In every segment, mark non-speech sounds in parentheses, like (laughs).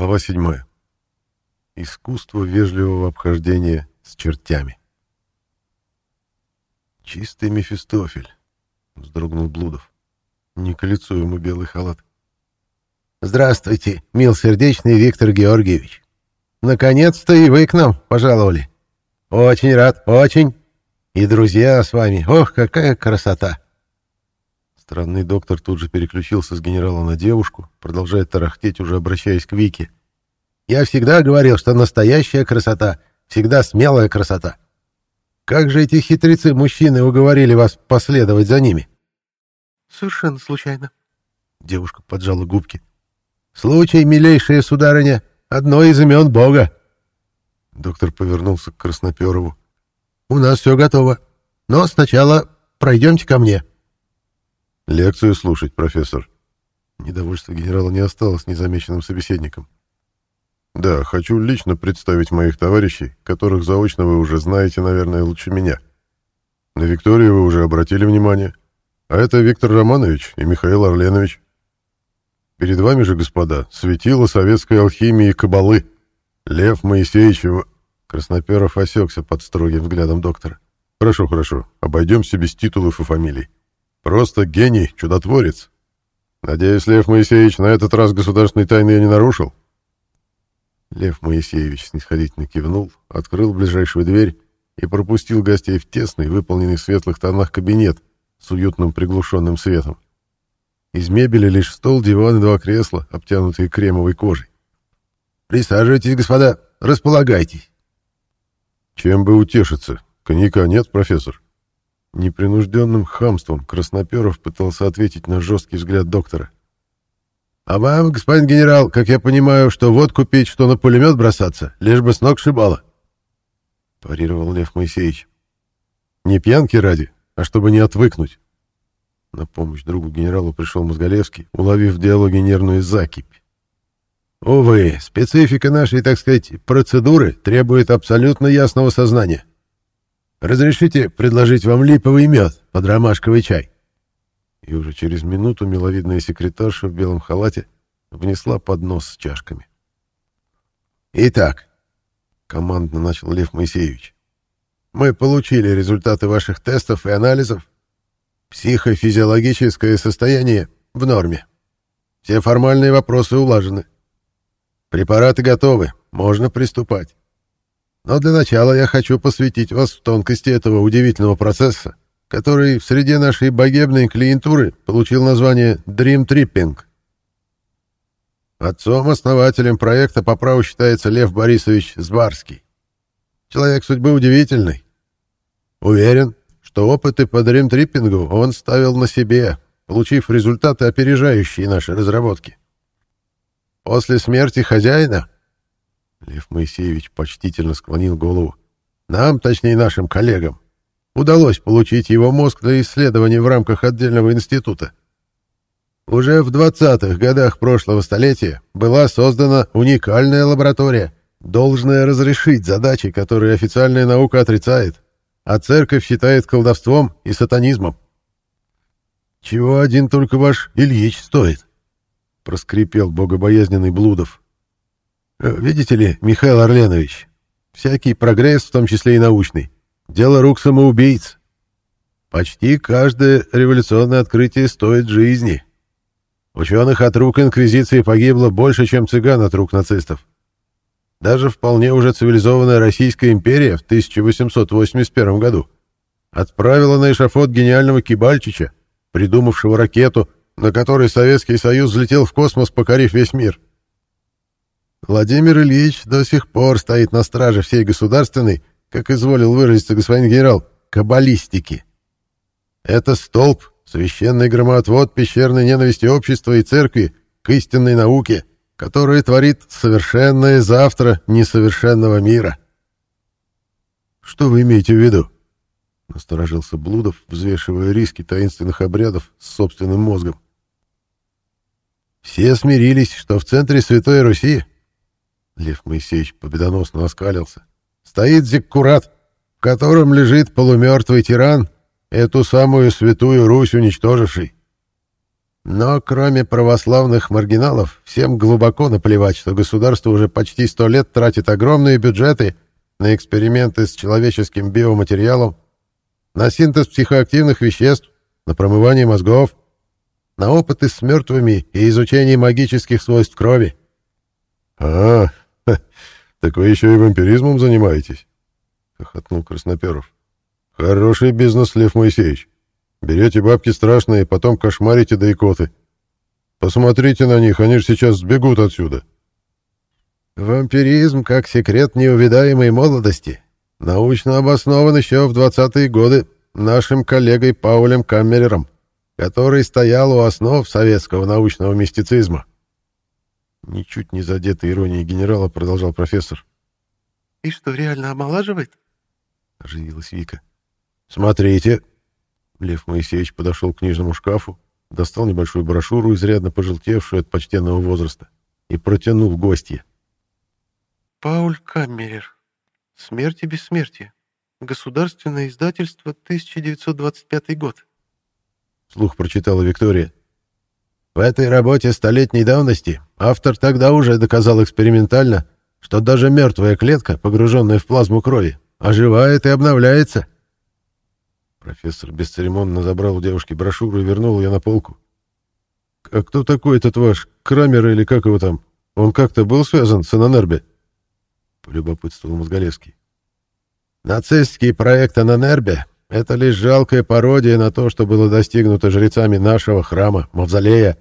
Глава 7. Искусство вежливого обхождения с чертями. «Чистый Мефистофель», — вздрогнул Блудов. «Не к лицу ему белый халат». «Здравствуйте, милсердечный Виктор Георгиевич. Наконец-то и вы к нам пожаловали. Очень рад, очень. И друзья с вами. Ох, какая красота!» Странный доктор тут же переключился с генерала на девушку, продолжая тарахтеть, уже обращаясь к Вике. «Я всегда говорил, что настоящая красота, всегда смелая красота. Как же эти хитрецы-мужчины уговорили вас последовать за ними?» «Совершенно случайно». Девушка поджала губки. «Случай, милейшая сударыня, одно из имен Бога». Доктор повернулся к Красноперову. «У нас все готово, но сначала пройдемте ко мне». «Лекцию слушать, профессор». Недовольство генерала не осталось незамеченным собеседником. «Да, хочу лично представить моих товарищей, которых заочно вы уже знаете, наверное, лучше меня. На Викторию вы уже обратили внимание, а это Виктор Романович и Михаил Орленович. Перед вами же, господа, светило советской алхимии и кабалы. Лев Моисеевич его...» Красноперов осекся под строгим взглядом доктора. «Хорошо, хорошо, обойдемся без титулов и фамилий. Просто гений, чудотворец. Надеюсь, Лев Моисеевич на этот раз государственной тайны я не нарушил?» Лев Моисеевич снисходительно кивнул, открыл ближайшую дверь и пропустил гостей в тесный, выполненный в светлых тонах кабинет с уютным приглушенным светом. Из мебели лишь стол, диван и два кресла, обтянутые кремовой кожей. «Присаживайтесь, господа, располагайтесь». «Чем бы утешиться? Коньяка нет, профессор?» Непринужденным хамством Красноперов пытался ответить на жесткий взгляд доктора. «А вам, господин генерал, как я понимаю, что вот купить, что на пулемет бросаться, лишь бы с ног шибало», — парировал Лев Моисеевич. «Не пьянки ради, а чтобы не отвыкнуть». На помощь другу генералу пришел Мозголевский, уловив в диалоге нервную закипь. «Увы, специфика нашей, так сказать, процедуры требует абсолютно ясного сознания. Разрешите предложить вам липовый мед под ромашковый чай?» И уже через минуту миловидная секретарша в белом халате внесла поднос с чашками. «Итак», — командно начал Лев Моисеевич, «мы получили результаты ваших тестов и анализов. Психофизиологическое состояние в норме. Все формальные вопросы улажены. Препараты готовы, можно приступать. Но для начала я хочу посвятить вас в тонкости этого удивительного процесса, который в среде нашей богемной клиентуры получил название Dream Tripping. Отцом-основателем проекта по праву считается Лев Борисович Збарский. Человек судьбы удивительный. Уверен, что опыты по Tripping он ставил на себе, получив результаты, опережающие наши разработки. После смерти хозяина Лев Моисеевич почтительно склонил голову. Нам, точнее нашим коллегам, удалось получить его мозг для исследований в рамках отдельного института. Уже в 20-х годах прошлого столетия была создана уникальная лаборатория, должная разрешить задачи, которые официальная наука отрицает, а церковь считает колдовством и сатанизмом. «Чего один только ваш Ильич стоит?» — проскрипел богобоязненный Блудов. Видите ли, Михаил Орленович, всякий прогресс, в том числе и научный, дело рук самоубийц. Почти каждое революционное открытие стоит жизни. Ученых от рук Инквизиции погибло больше, чем цыган от рук нацистов. Даже вполне уже цивилизованная Российская империя в 1881 году отправила на эшафот гениального Кибальчича, придумавшего ракету, на которой Советский Союз взлетел в космос, покорив весь мир. Владимир Ильич до сих пор стоит на страже всей государственной, как изволил выразиться господин генерал, каббалистики. Это столб, священный громоотвод пещерной ненависти общества и церкви к истинной науке, которая творит совершенное завтра несовершенного мира. Что вы имеете в виду? Насторожился Блудов, взвешивая риски таинственных обрядов с собственным мозгом. Все смирились, что в центре Святой Руси Лев Моисеевич победоносно оскалился. «Стоит зиккурат, в котором лежит полумертвый тиран, эту самую святую Русь уничтоживший. Но кроме православных маргиналов, всем глубоко наплевать, что государство уже почти сто лет тратит огромные бюджеты на эксперименты с человеческим биоматериалом, на синтез психоактивных веществ, на промывание мозгов, на опыты с мертвыми и изучение магических свойств крови. «А, (laughs) так вы еще и вампиризмом занимаетесь?» — хохотнул Красноперов. «Хороший бизнес, Лев Моисеевич. Берете бабки страшные, потом кошмарите да икоты. Посмотрите на них, они же сейчас сбегут отсюда». «Вампиризм как секрет неувидаемой молодости. Научно обоснован еще в 20-е годы нашим коллегой Паулем Каммерером, который стоял у основ советского научного мистицизма. Ничуть не задетый иронией генерала продолжал профессор. «И что, реально омолаживает?» — оживилась Вика. «Смотрите!» Лев Моисеевич подошел к книжному шкафу, достал небольшую брошюру, изрядно пожелтевшую от почтенного возраста, и протянул гостье. «Пауль Каммерер. Смерть и бессмертие. Государственное издательство, 1925 год». Слух прочитала Виктория. В этой работе столетней давности автор тогда уже доказал экспериментально, что даже мертвая клетка, погруженная в плазму крови, оживает и обновляется. Профессор бесцеремонно забрал у девушки брошюру и вернул ее на полку. «А кто такой этот ваш Крамер или как его там? Он как-то был связан с Ананербе?» — полюбопытствовал Мозголевский. «Нацистский проект Ананербе это лишь жалкая пародия на то, что было достигнуто жрецами нашего храма, Мавзолея,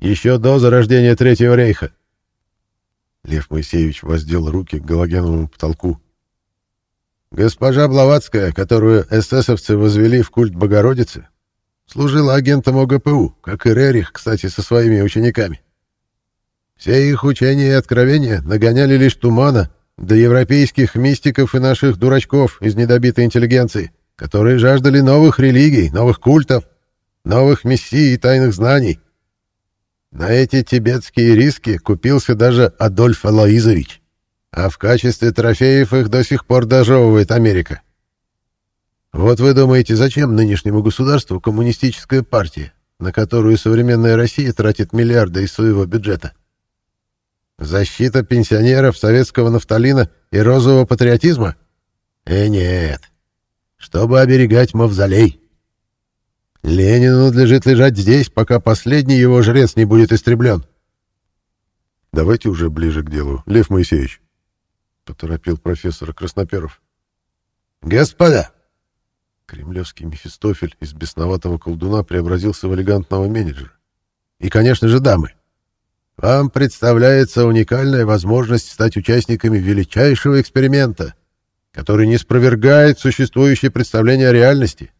еще до зарождения Третьего рейха. Лев Моисеевич воздел руки к галогеновому потолку. Госпожа Блаватская, которую эсэсовцы возвели в культ Богородицы, служила агентом ОГПУ, как и Рерих, кстати, со своими учениками. Все их учения и откровения нагоняли лишь тумана до европейских мистиков и наших дурачков из недобитой интеллигенции — которые жаждали новых религий, новых культов, новых мессий и тайных знаний. На эти тибетские риски купился даже Адольф Алоизович, а в качестве трофеев их до сих пор дожевывает Америка. Вот вы думаете, зачем нынешнему государству коммунистическая партия, на которую современная Россия тратит миллиарды из своего бюджета? Защита пенсионеров советского нафталина и розового патриотизма? Э, нет чтобы оберегать мавзолей. Ленину надлежит лежать здесь, пока последний его жрец не будет истреблен. — Давайте уже ближе к делу, Лев Моисеевич, — поторопил профессор Красноперов. — Господа! Кремлевский Мефистофель из бесноватого колдуна преобразился в элегантного менеджера. И, конечно же, дамы. Вам представляется уникальная возможность стать участниками величайшего эксперимента — который не спровергает существующее представление о реальности.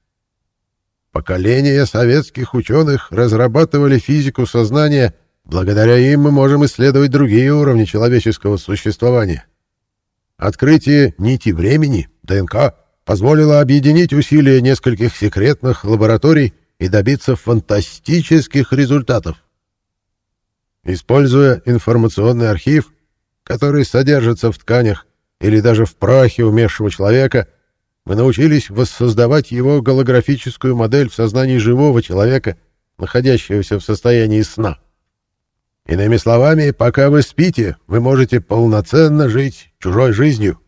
Поколения советских ученых разрабатывали физику сознания, благодаря им мы можем исследовать другие уровни человеческого существования. Открытие нити времени, ДНК, позволило объединить усилия нескольких секретных лабораторий и добиться фантастических результатов. Используя информационный архив, который содержится в тканях, или даже в прахе умершего человека, мы научились воссоздавать его голографическую модель в сознании живого человека, находящегося в состоянии сна. Иными словами, пока вы спите, вы можете полноценно жить чужой жизнью.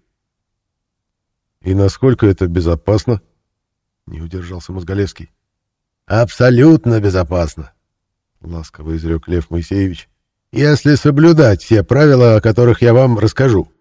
И насколько это безопасно? Не удержался Мозголевский. Абсолютно безопасно, ласково изрек Лев Моисеевич, если соблюдать все правила, о которых я вам расскажу.